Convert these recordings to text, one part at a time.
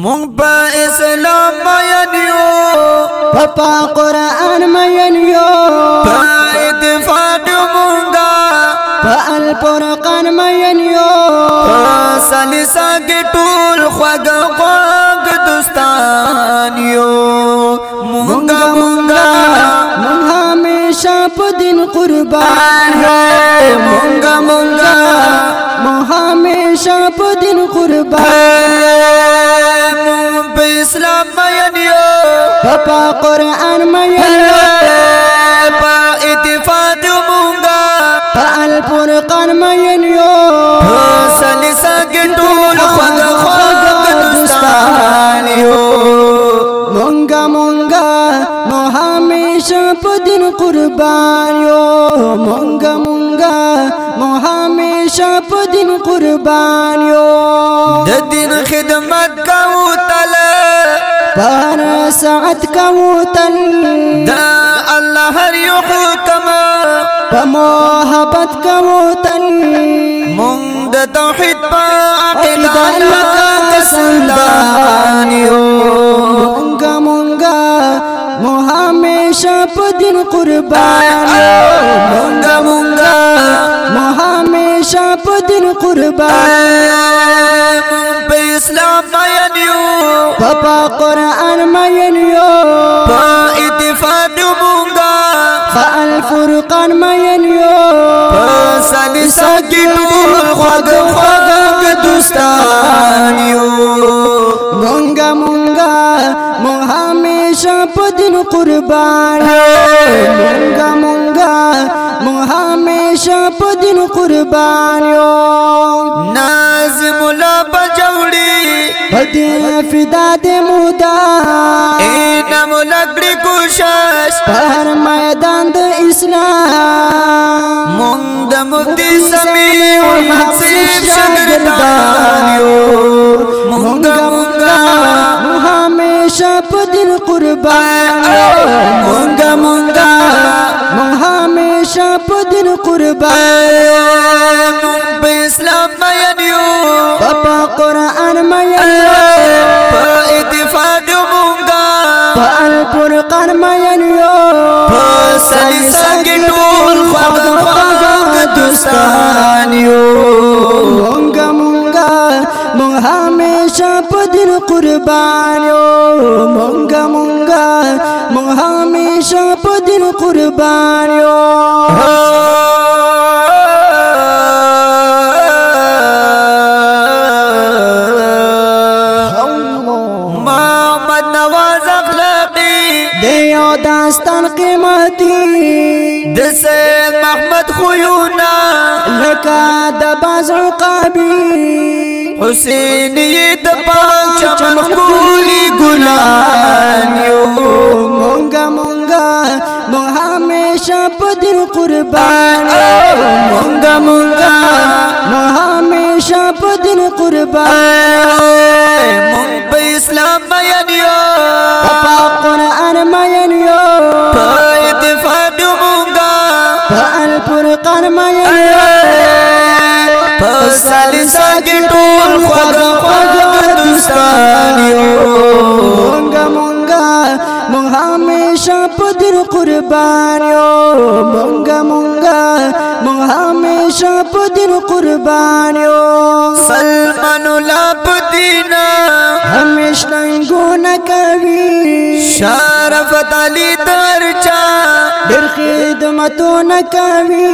مونږ په اسلام باندې یو په قرآن مین یو په اتفاق مونږه. په الفرقان مین یو په سلیسا کې ټول خوګ خوګ دوستان یو مونږه مونږه. مونږ همیشه په دین قربان. مونږه مونږه. مونږ همیشه په دین قربان. په قرآن مین یو په اتفاق مونږه په الفرقان مین یو سلیسا کې ټول خوګ خوګ دوستان یو۔ مونږه مونږه مو همیشه په دین قربان یو۔ مونږه مونږه مو همیشه په دین قربان یو۔ د دین خدمت کوو تل پر کوو تل دا الله هر یو حکم په محبت کوو تل مونږ د توحید په عقیده کسندان یو۔ مونږه مونږه مو همیشه په دین قربان۔ مونږه مو همیشه په دین قربان۔ پپا قرآن مین یو. په اتفاق مونږه فالفرقان مین یو. سلیسا کی ټول خوګ خوګ دوستان یو. مونگا مونگا مو همیشه په دین قربان. مونگا مونگا مو همیشه په دین قربان یو. نازم لا بجوړي پدې فدا دې مودا۔ ان ملګری کوشش پر میدان د اسلام۔ مونږ د مفتی سمي او حسیب شاګردان یو مونږ مونږ مو همیشه په دین قربان مونږ مونږ مو همیشه په دین قربان الفرقان مین یو په سلیسا کې ټول خوګ خوګ دوستان یو. مونگا مونگا مو همیشه په دین قربان یو. مونگا مونگا مو همیشه په دین دیو داستان قیمتی د سید محمد خویونا۔ لکا د باز عقابی حسین یہ د پاک چمن کولی ګلان یو مونگا مونگا مو همیشه په دین قربان په سالسا کې ټول خوګ خوګ دوستان یو مونگا مونگا مو همیشه په دین قربان یو مونگا مونگا مو همیشه په دین قربان یو سلمان لا پدینا همیش ننگونه کوي شرفت علی درچا ډېر خدمتونه کوي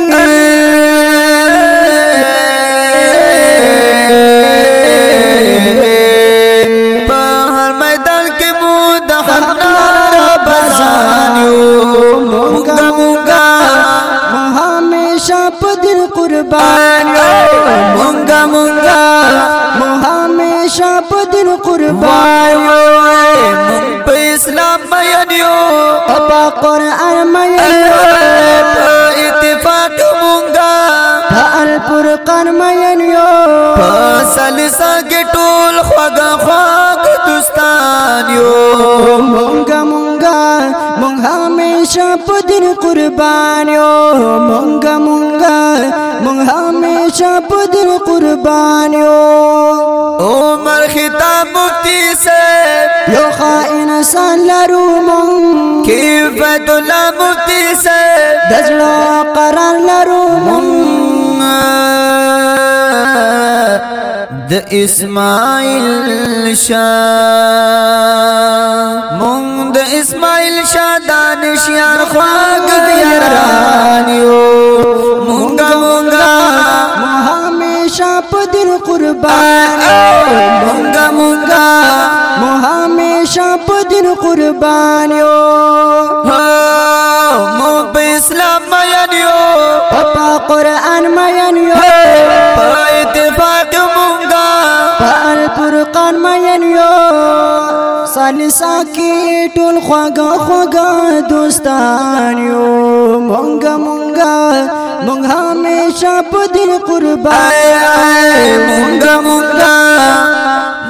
په هر میدان کې مو د حنان بزان یو مونږه مونږه مو همیشه په دین قربان یو مونږه مونږه دین قربان یو. مونږ په اسلام باندې یو. پپا قرآن مین په اتفاق مونږه په الفرقان مین یو. په سلسا کې ټول خوګ خوګ دوستان یو. مونگا مونگا مونگ همیشه په دین قربان یو مونگا مونگا مونگ همیشه ہمیشہ په دل قربان یو عمر خطاب مفتی سے یو ښه انسان لرو مونږ کیفت اللہ مفتی سے د زړه قرار لرو مونږ د اسماعیل شاه مونږ د اسماعیل شاه دانشیان خواږ یاران یو مونږه مونږه مو همیشہ په دل قربان مونږه مونږه مو همیشہ په دل قربان یو. فرقان مین یو. سالسا کی ټول خواږه خواږه دوستان یو. مونږه مونږه مونږ ہمیشہ په دل قربان. مونږه مونږه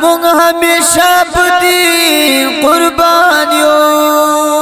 مونږ همیشه په قربان یو.